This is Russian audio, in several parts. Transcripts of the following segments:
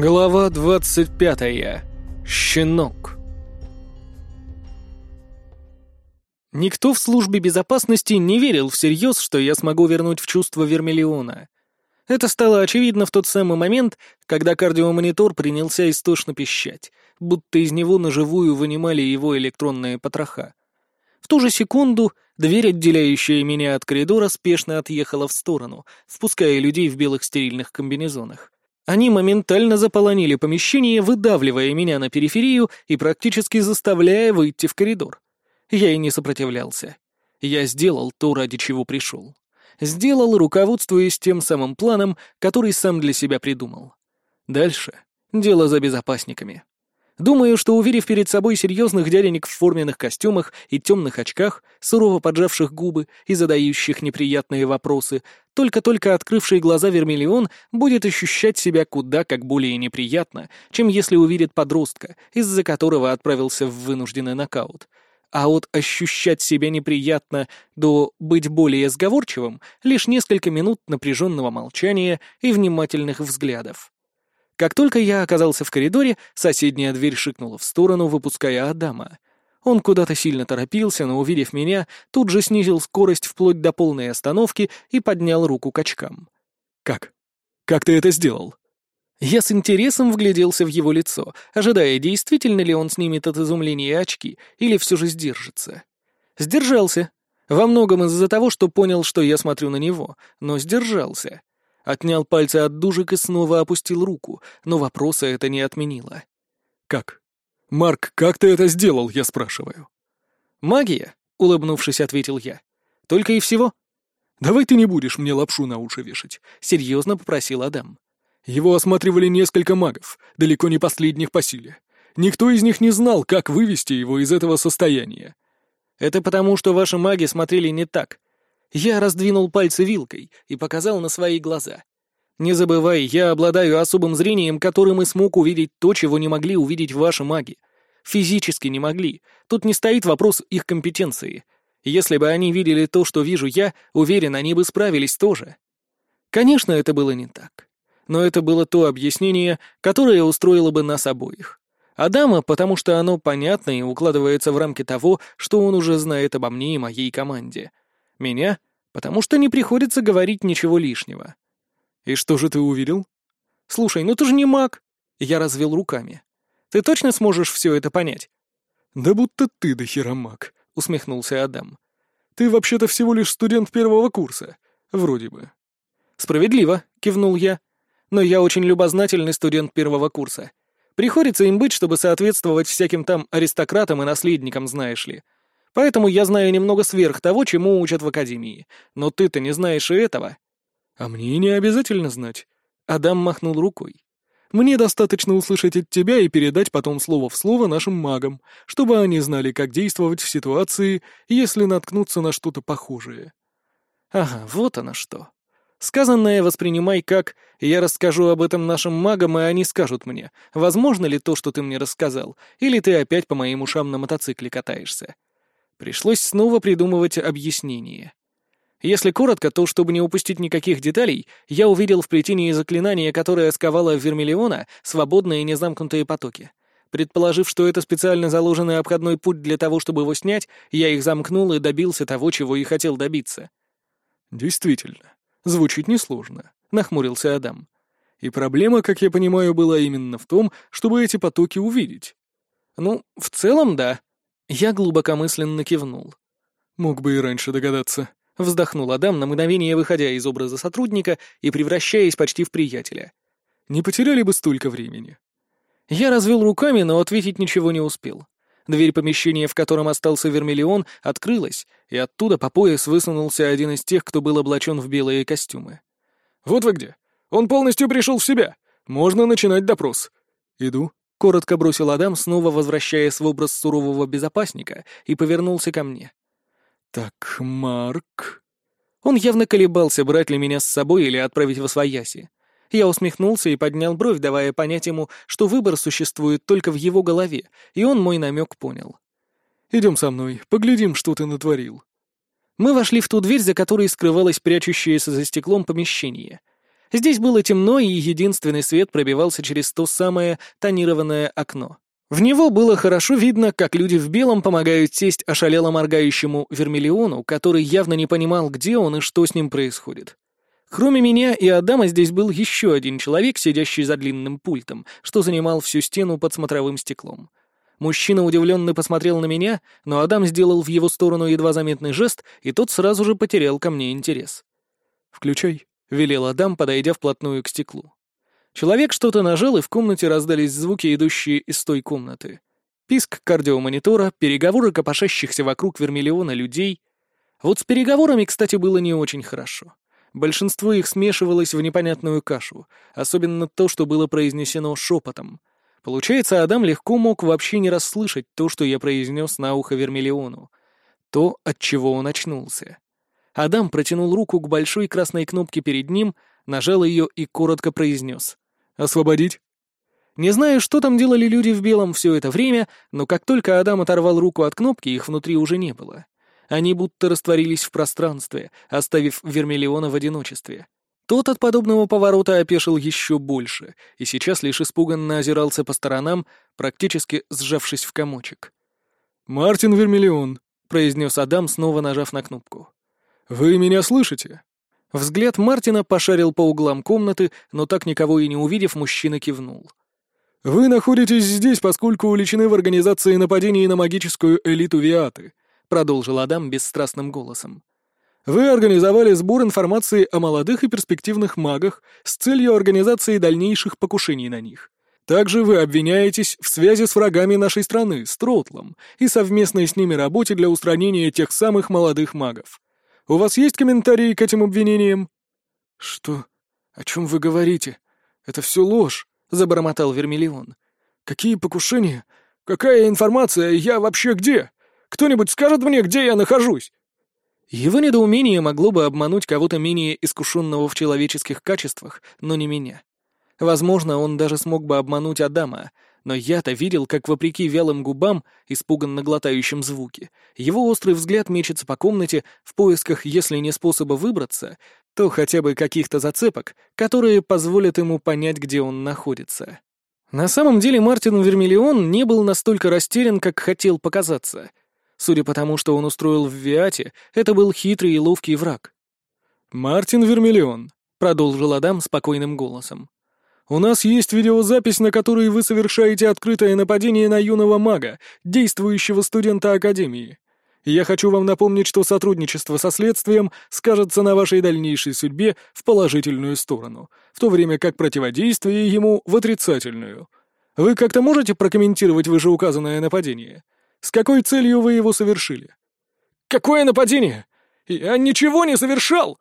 Глава 25. Щенок. Никто в службе безопасности не верил всерьез, что я смогу вернуть в чувство Вермиллиона. Это стало очевидно в тот самый момент, когда кардиомонитор принялся истошно пищать, будто из него наживую вынимали его электронные потроха. В ту же секунду дверь, отделяющая меня от коридора, спешно отъехала в сторону, впуская людей в белых стерильных комбинезонах. Они моментально заполонили помещение, выдавливая меня на периферию и практически заставляя выйти в коридор. Я и не сопротивлялся. Я сделал то, ради чего пришел. Сделал, руководствуясь тем самым планом, который сам для себя придумал. Дальше дело за безопасниками. Думаю, что, уверив перед собой серьезных дяденек в форменных костюмах и темных очках, сурово поджавших губы и задающих неприятные вопросы, только-только открывший глаза Вермиллион будет ощущать себя куда как более неприятно, чем если увидит подростка, из-за которого отправился в вынужденный нокаут. А от ощущать себя неприятно до быть более сговорчивым лишь несколько минут напряженного молчания и внимательных взглядов. Как только я оказался в коридоре, соседняя дверь шикнула в сторону, выпуская Адама. Он куда-то сильно торопился, но, увидев меня, тут же снизил скорость вплоть до полной остановки и поднял руку к очкам. «Как? Как ты это сделал?» Я с интересом вгляделся в его лицо, ожидая, действительно ли он снимет от изумления очки или все же сдержится. Сдержался. Во многом из-за того, что понял, что я смотрю на него, но сдержался. Отнял пальцы от дужек и снова опустил руку, но вопроса это не отменило. «Как? Марк, как ты это сделал, я спрашиваю?» «Магия», — улыбнувшись, ответил я. «Только и всего». «Давай ты не будешь мне лапшу на уши вешать», — серьезно попросил Адам. «Его осматривали несколько магов, далеко не последних по силе. Никто из них не знал, как вывести его из этого состояния». «Это потому, что ваши маги смотрели не так. Я раздвинул пальцы вилкой и показал на свои глаза. Не забывай, я обладаю особым зрением, которым и смог увидеть то, чего не могли увидеть ваши маги. Физически не могли. Тут не стоит вопрос их компетенции. Если бы они видели то, что вижу я, уверен, они бы справились тоже. Конечно, это было не так. Но это было то объяснение, которое устроило бы нас обоих. Адама, потому что оно понятно и укладывается в рамки того, что он уже знает обо мне и моей команде — меня, потому что не приходится говорить ничего лишнего. И что же ты увидел? Слушай, ну ты же не маг. Я развел руками. Ты точно сможешь все это понять? Да будто ты до хера маг, усмехнулся Адам. Ты вообще-то всего лишь студент первого курса. Вроде бы. Справедливо, кивнул я. Но я очень любознательный студент первого курса. Приходится им быть, чтобы соответствовать всяким там аристократам и наследникам, знаешь ли. Поэтому я знаю немного сверх того, чему учат в академии. Но ты-то не знаешь и этого». «А мне не обязательно знать». Адам махнул рукой. «Мне достаточно услышать от тебя и передать потом слово в слово нашим магам, чтобы они знали, как действовать в ситуации, если наткнуться на что-то похожее». «Ага, вот оно что. Сказанное воспринимай как «я расскажу об этом нашим магам, и они скажут мне, возможно ли то, что ты мне рассказал, или ты опять по моим ушам на мотоцикле катаешься». Пришлось снова придумывать объяснение. Если коротко, то, чтобы не упустить никаких деталей, я увидел в плетении заклинания, которое сковало Вермиллиона, свободные незамкнутые потоки. Предположив, что это специально заложенный обходной путь для того, чтобы его снять, я их замкнул и добился того, чего и хотел добиться. «Действительно, звучит несложно», — нахмурился Адам. «И проблема, как я понимаю, была именно в том, чтобы эти потоки увидеть». «Ну, в целом, да», я глубокомысленно кивнул. «Мог бы и раньше догадаться», — вздохнул Адам на мгновение, выходя из образа сотрудника и превращаясь почти в приятеля. «Не потеряли бы столько времени». Я развел руками, но ответить ничего не успел. Дверь помещения, в котором остался Вермиллион, открылась, и оттуда по пояс высунулся один из тех, кто был облачен в белые костюмы. «Вот вы где! Он полностью пришел в себя! Можно начинать допрос!» «Иду», — коротко бросил Адам, снова возвращаясь в образ сурового безопасника, и повернулся ко мне. «Так, Марк...» Он явно колебался, брать ли меня с собой или отправить во свояси. Я усмехнулся и поднял бровь, давая понять ему, что выбор существует только в его голове, и он мой намек понял. «Идем со мной, поглядим, что ты натворил». Мы вошли в ту дверь, за которой скрывалось прячущееся за стеклом помещение — Здесь было темно, и единственный свет пробивался через то самое тонированное окно. В него было хорошо видно, как люди в белом помогают сесть ошалело моргающему Вермиллиону, который явно не понимал, где он и что с ним происходит. Кроме меня и Адама здесь был еще один человек, сидящий за длинным пультом, что занимал всю стену под смотровым стеклом. Мужчина удивленно посмотрел на меня, но Адам сделал в его сторону едва заметный жест, и тот сразу же потерял ко мне интерес. «Включай», — велел Адам, подойдя вплотную к стеклу. Человек что-то нажал, и в комнате раздались звуки, идущие из той комнаты. Писк кардиомонитора, переговоры копошащихся вокруг вермиллиона людей. Вот с переговорами, кстати, было не очень хорошо. Большинство их смешивалось в непонятную кашу, особенно то, что было произнесено шепотом. Получается, Адам легко мог вообще не расслышать то, что я произнес на ухо Вермиллиону. То, от чего он очнулся. Адам протянул руку к большой красной кнопке перед ним, нажал ее и коротко произнес. Освободить?» Не знаю, что там делали люди в белом все это время, но как только Адам оторвал руку от кнопки, их внутри уже не было. Они будто растворились в пространстве, оставив Вермиллиона в одиночестве. Тот от подобного поворота опешил еще больше, и сейчас лишь испуганно озирался по сторонам, практически сжавшись в комочек. «Мартин Вермиллион», — произнес Адам, снова нажав на кнопку. «Вы меня слышите?» Взгляд Мартина пошарил по углам комнаты, но так никого и не увидев, мужчина кивнул. «Вы находитесь здесь, поскольку увлечены в организации нападений на магическую элиту Виаты», — продолжил Адам бесстрастным голосом. «Вы организовали сбор информации о молодых и перспективных магах с целью организации дальнейших покушений на них. Также вы обвиняетесь в связи с врагами нашей страны, с Тротлом, и совместной с ними работе для устранения тех самых молодых магов. У вас есть комментарии к этим обвинениям?» «Что? О чем вы говорите? Это все ложь», — забормотал Вермиллион. «Какие покушения? Какая информация? Я вообще где? Кто-нибудь скажет мне, где я нахожусь?» Его недоумение могло бы обмануть кого-то менее искушенного в человеческих качествах, но не меня. Возможно, он даже смог бы обмануть Адама, но я-то видел, как, вопреки вялым губам, испуганно глотающим звуки, его острый взгляд мечется по комнате в поисках, если не способа выбраться, то хотя бы каких-то зацепок, которые позволят ему понять, где он находится. На самом деле Мартин Вермиллион не был настолько растерян, как хотел показаться. Судя по тому, что он устроил в Виате, это был хитрый и ловкий враг. «Мартин Вермиллион», — продолжил Адам спокойным голосом. У нас есть видеозапись, на которой вы совершаете открытое нападение на юного мага, действующего студента Академии. Я хочу вам напомнить, что сотрудничество со следствием скажется на вашей дальнейшей судьбе в положительную сторону, в то время как противодействие ему в отрицательную. Вы как-то можете прокомментировать вышеуказанное нападение? С какой целью вы его совершили? Какое нападение? Я ничего не совершал!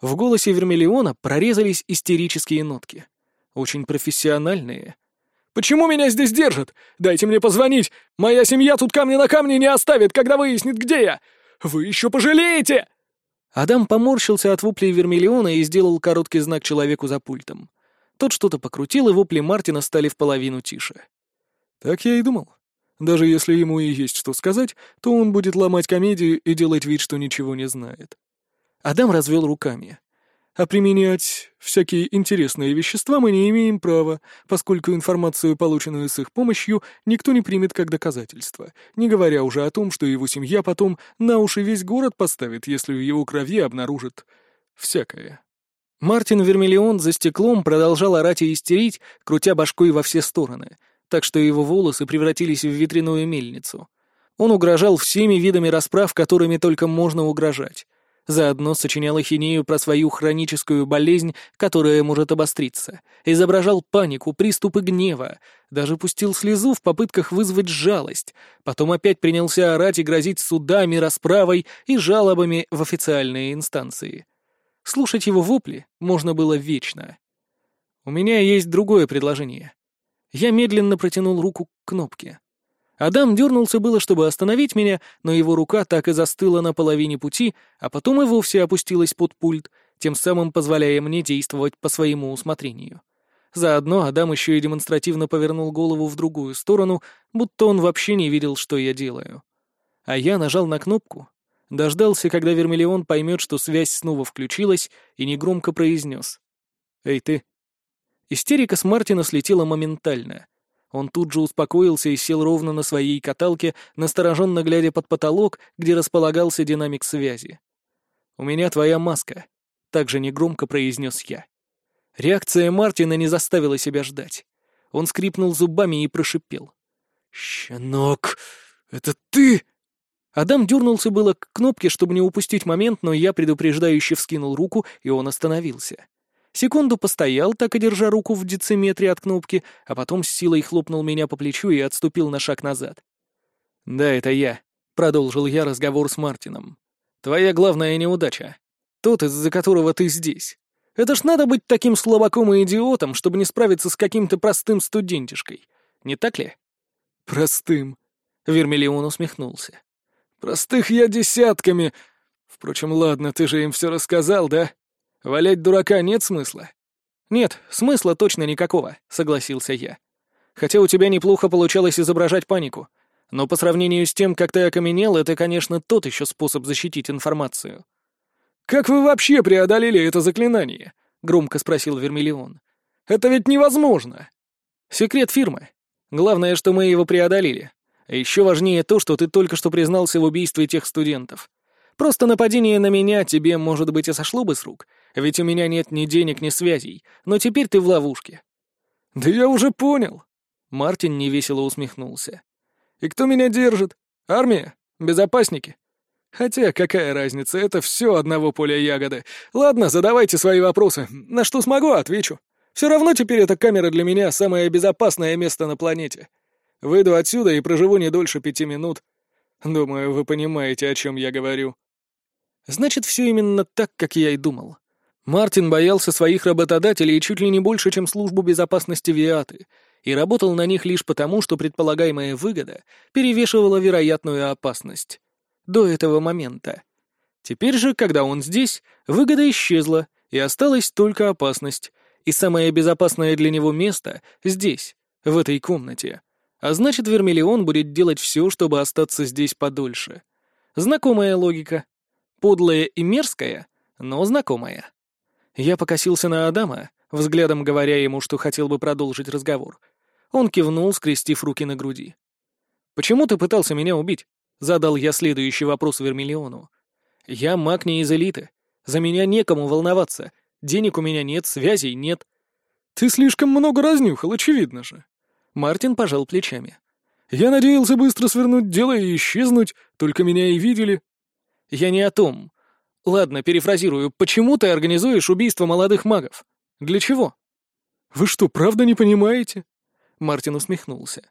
В голосе Вермиллиона прорезались истерические нотки. Очень профессиональные. «Почему меня здесь держат? Дайте мне позвонить! Моя семья тут камня на камне не оставит, когда выяснит, где я! Вы еще пожалеете!» Адам поморщился от воплей Вермиллиона и сделал короткий знак человеку за пультом. Тот что-то покрутил, и вопли Мартина стали в половину тише. «Так я и думал. Даже если ему и есть что сказать, то он будет ломать комедию и делать вид, что ничего не знает». Адам развел руками а применять всякие интересные вещества мы не имеем права, поскольку информацию, полученную с их помощью, никто не примет как доказательство, не говоря уже о том, что его семья потом на уши весь город поставит, если в его крови обнаружат всякое. Мартин Вермиллион за стеклом продолжал орать и истерить, крутя башкой во все стороны, так что его волосы превратились в ветряную мельницу. Он угрожал всеми видами расправ, которыми только можно угрожать Заодно сочинял ахинею про свою хроническую болезнь, которая может обостриться. Изображал панику, приступы гнева. Даже пустил слезу в попытках вызвать жалость. Потом опять принялся орать и грозить судами, расправой и жалобами в официальные инстанции. Слушать его вопли можно было вечно. «У меня есть другое предложение». Я медленно протянул руку к кнопке. Адам дернулся было, чтобы остановить меня, но его рука так и застыла на половине пути, а потом и вовсе опустилась под пульт, тем самым позволяя мне действовать по своему усмотрению. Заодно Адам еще и демонстративно повернул голову в другую сторону, будто он вообще не видел, что я делаю. А я нажал на кнопку, дождался, когда Вермиллион поймет, что связь снова включилась, и негромко произнес. «Эй, ты!» Истерика с Мартина слетела моментально. Он тут же успокоился и сел ровно на своей каталке, настороженно глядя под потолок, где располагался динамик связи. «У меня твоя маска», — также негромко произнес я. Реакция Мартина не заставила себя ждать. Он скрипнул зубами и прошипел. «Щенок, это ты?» Адам дернулся было к кнопке, чтобы не упустить момент, но я предупреждающе вскинул руку, и он остановился. Секунду постоял, так и держа руку в дециметре от кнопки, а потом с силой хлопнул меня по плечу и отступил на шаг назад. «Да, это я», — продолжил я разговор с Мартином. «Твоя главная неудача. Тот, из-за которого ты здесь. Это ж надо быть таким слабаком и идиотом, чтобы не справиться с каким-то простым студентишкой. Не так ли?» «Простым», — Вермиллион усмехнулся. «Простых я десятками. Впрочем, ладно, ты же им все рассказал, да? Валять дурака нет смысла?» «Нет, смысла точно никакого», — согласился я. «Хотя у тебя неплохо получалось изображать панику. Но по сравнению с тем, как ты окаменел, это, конечно, тот еще способ защитить информацию». «Как вы вообще преодолели это заклинание?» — громко спросил Вермиллион. «Это ведь невозможно!» «Секрет фирмы. Главное, что мы его преодолели. А еще важнее то, что ты только что признался в убийстве тех студентов. Просто нападение на меня тебе, может быть, и сошло бы с рук, ведь у меня нет ни денег, ни связей, но теперь ты в ловушке». «Да я уже понял!» Мартин невесело усмехнулся. «И кто меня держит? Армия? Безопасники? Хотя, какая разница, это все одного поля ягоды. Ладно, задавайте свои вопросы. На что смогу, отвечу. Все равно теперь эта камера для меня самое безопасное место на планете. Выйду отсюда и проживу не дольше пяти минут. Думаю, вы понимаете, о чем я говорю. Значит, все именно так, как я и думал. Мартин боялся своих работодателей чуть ли не больше, чем службу безопасности Виаты, и работал на них лишь потому, что предполагаемая выгода перевешивала вероятную опасность. До этого момента. Теперь же, когда он здесь, выгода исчезла, и осталась только опасность, и самое безопасное для него место — здесь, в этой комнате. А значит, Вермиллион будет делать все, чтобы остаться здесь подольше. Знакомая логика. Подлая и мерзкая, но знакомая. Я покосился на Адама, взглядом говоря ему, что хотел бы продолжить разговор. Он кивнул, скрестив руки на груди. «Почему ты пытался меня убить?» — задал я следующий вопрос Вермиллиону. «Я маг не из элиты. За меня некому волноваться. Денег у меня нет, связей нет». «Ты слишком много разнюхал, очевидно же». Мартин пожал плечами. «Я надеялся быстро свернуть дело и исчезнуть, только меня и видели». «Я не о том. Ладно, перефразирую. Почему ты организуешь убийство молодых магов? Для чего? Вы что, правда не понимаете? Мартин усмехнулся.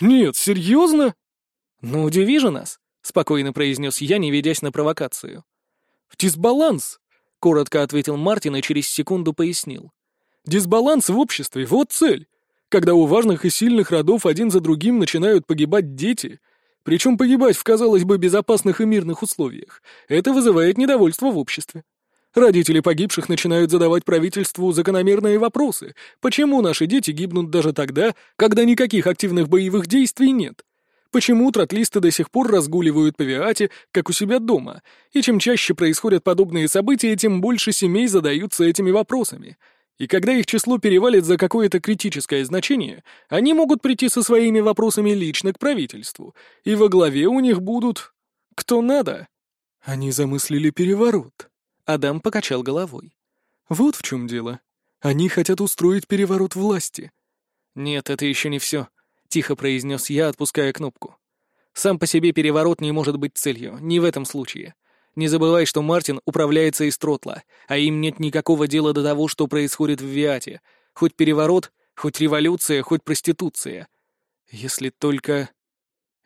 Нет, серьезно? Ну, удиви же нас, спокойно произнес я, не ведясь на провокацию. Дисбаланс, коротко ответил Мартин и через секунду пояснил. Дисбаланс в обществе — вот цель. Когда у важных и сильных родов один за другим начинают погибать дети, причем погибать в, казалось бы, безопасных и мирных условиях. Это вызывает недовольство в обществе. Родители погибших начинают задавать правительству закономерные вопросы. Почему наши дети гибнут даже тогда, когда никаких активных боевых действий нет? Почему тротлисты до сих пор разгуливают по Виате, как у себя дома? И чем чаще происходят подобные события, тем больше семей задаются этими вопросами. И когда их число перевалит за какое-то критическое значение, они могут прийти со своими вопросами лично к правительству, и во главе у них будут... кто надо. Они замыслили переворот. Адам покачал головой. Вот в чем дело. Они хотят устроить переворот власти. Нет, это еще не все, тихо произнес я, отпуская кнопку. Сам по себе переворот не может быть целью, не в этом случае. Не забывай, что Мартин управляется из Тротла, а им нет никакого дела до того, что происходит в Виате. Хоть переворот, хоть революция, хоть проституция. Если только...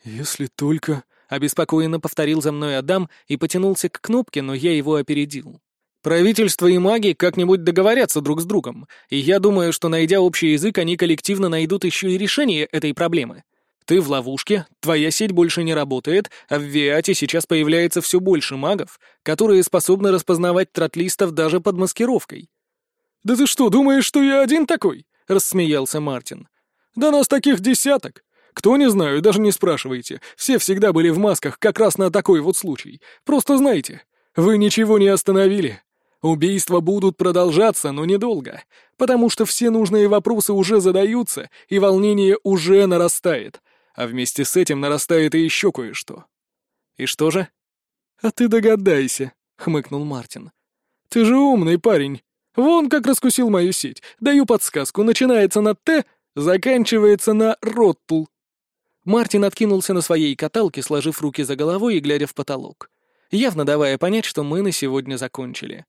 Если только... Обеспокоенно повторил за мной Адам и потянулся к кнопке, но я его опередил. Правительство и маги как-нибудь договорятся друг с другом, и я думаю, что, найдя общий язык, они коллективно найдут еще и решение этой проблемы. Ты в ловушке, твоя сеть больше не работает, а в Виате сейчас появляется все больше магов, которые способны распознавать тротлистов даже под маскировкой. «Да ты что, думаешь, что я один такой?» — рассмеялся Мартин. «Да нас таких десяток. Кто не знаю, даже не спрашивайте. Все всегда были в масках как раз на такой вот случай. Просто знайте, вы ничего не остановили. Убийства будут продолжаться, но недолго, потому что все нужные вопросы уже задаются, и волнение уже нарастает, а вместе с этим нарастает и еще кое-что. И что же? А ты догадайся, хмыкнул Мартин. Ты же умный парень. Вон как раскусил мою сеть. Даю подсказку. Начинается на «Т», заканчивается на «Роттл». Мартин откинулся на своей каталке, сложив руки за головой и глядя в потолок, явно давая понять, что мы на сегодня закончили.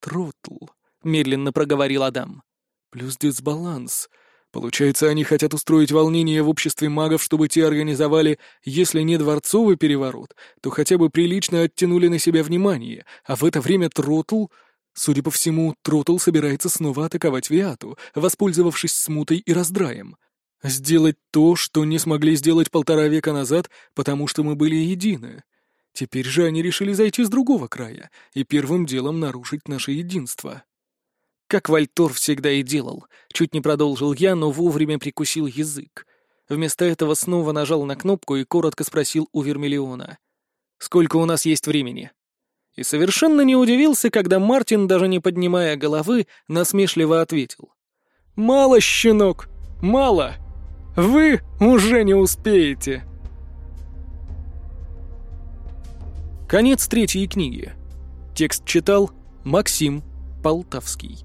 «Тротл», — медленно проговорил Адам. «Плюс дисбаланс. Получается, они хотят устроить волнение в обществе магов, чтобы те организовали, если не дворцовый переворот, то хотя бы прилично оттянули на себя внимание, а в это время Тротл... Судя по всему, Тротл собирается снова атаковать Виату, воспользовавшись смутой и раздраем. Сделать то, что не смогли сделать полтора века назад, потому что мы были едины. Теперь же они решили зайти с другого края и первым делом нарушить наше единство. Как Вальтор всегда и делал. Чуть не продолжил я, но вовремя прикусил язык. Вместо этого снова нажал на кнопку и коротко спросил у Вермиллиона. «Сколько у нас есть времени?» И совершенно не удивился, когда Мартин, даже не поднимая головы, насмешливо ответил. «Мало, щенок, мало! Вы уже не успеете!» Конец третьей книги. Текст читал Максим Полтавский.